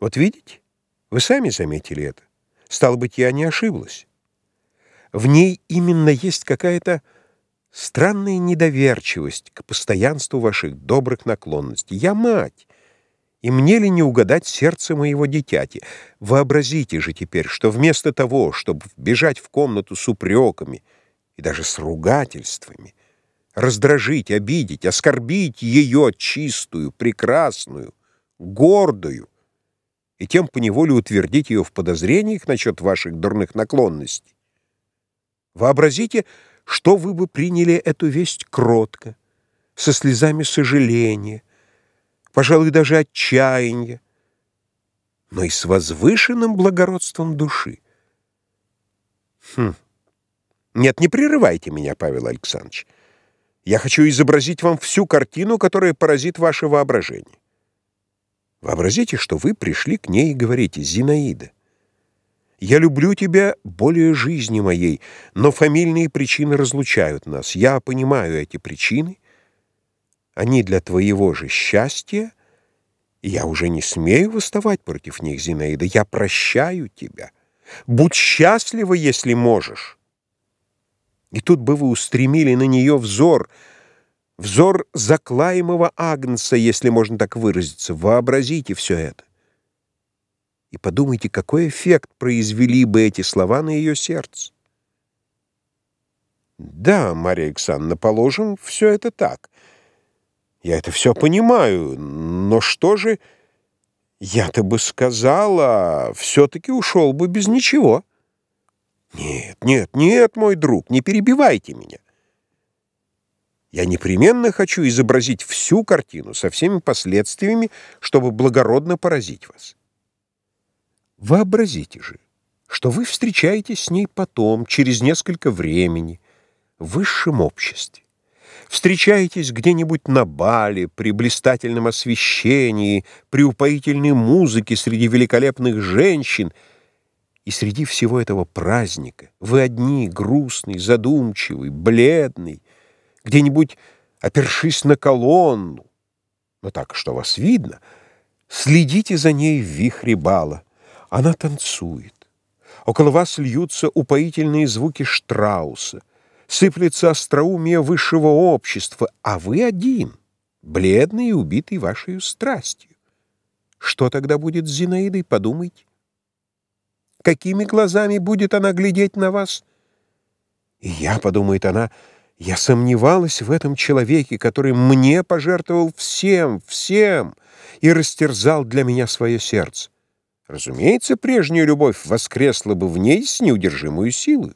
Вот видите, вы сами заметили это. Стало быть, я не ошиблась. В ней именно есть какая-то странная недоверчивость к постоянству ваших добрых наклонностей. Я мать, и мне ли не угадать сердце моего дитяти? Вообразите же теперь, что вместо того, чтобы бежать в комнату с упреками и даже с ругательствами, раздражить, обидеть, оскорбить ее чистую, прекрасную, гордую, и тем поневоле утвердить ее в подозрениях насчет ваших дурных наклонностей. Вообразите, что вы бы приняли эту весть кротко, со слезами сожаления, пожалуй, даже отчаяния, но и с возвышенным благородством души. Хм. Нет, не прерывайте меня, Павел Александрович. Я хочу изобразить вам всю картину, которая поразит ваше воображение. Вообразите, что вы пришли к ней и говорите, «Зинаида, я люблю тебя более жизни моей, но фамильные причины разлучают нас. Я понимаю эти причины, они для твоего же счастья, я уже не смею восставать против них, Зинаида. Я прощаю тебя. Будь счастлива, если можешь». И тут бы вы устремили на нее взор — Взор заклаемого Агнца, если можно так выразиться. Вообразите все это. И подумайте, какой эффект произвели бы эти слова на ее сердце. Да, Мария Александровна, положим, все это так. Я это все понимаю, но что же... Я-то бы сказала, все-таки ушел бы без ничего. Нет, нет, нет, мой друг, не перебивайте меня. Я непременно хочу изобразить всю картину со всеми последствиями, чтобы благородно поразить вас. Вообразите же, что вы встречаетесь с ней потом, через несколько времени, в высшем обществе. Встречаетесь где-нибудь на бале, при блистательном освещении, при упоительной музыке среди великолепных женщин, и среди всего этого праздника вы одни, грустный, задумчивый, бледный, где-нибудь опершись на колонну, но так, что вас видно, следите за ней в вихре бала. Она танцует. Около вас льются упоительные звуки Штрауса, сыплется остроумие высшего общества, а вы один, бледный и убитый вашей страстью. Что тогда будет с Зинаидой, подумайте. Какими глазами будет она глядеть на вас? И я, подумает она, — я сомневалась в этом человеке, который мне пожертвовал всем, всем и растерзал для меня свое сердце. Разумеется, прежняя любовь воскресла бы в ней с неудержимой силой.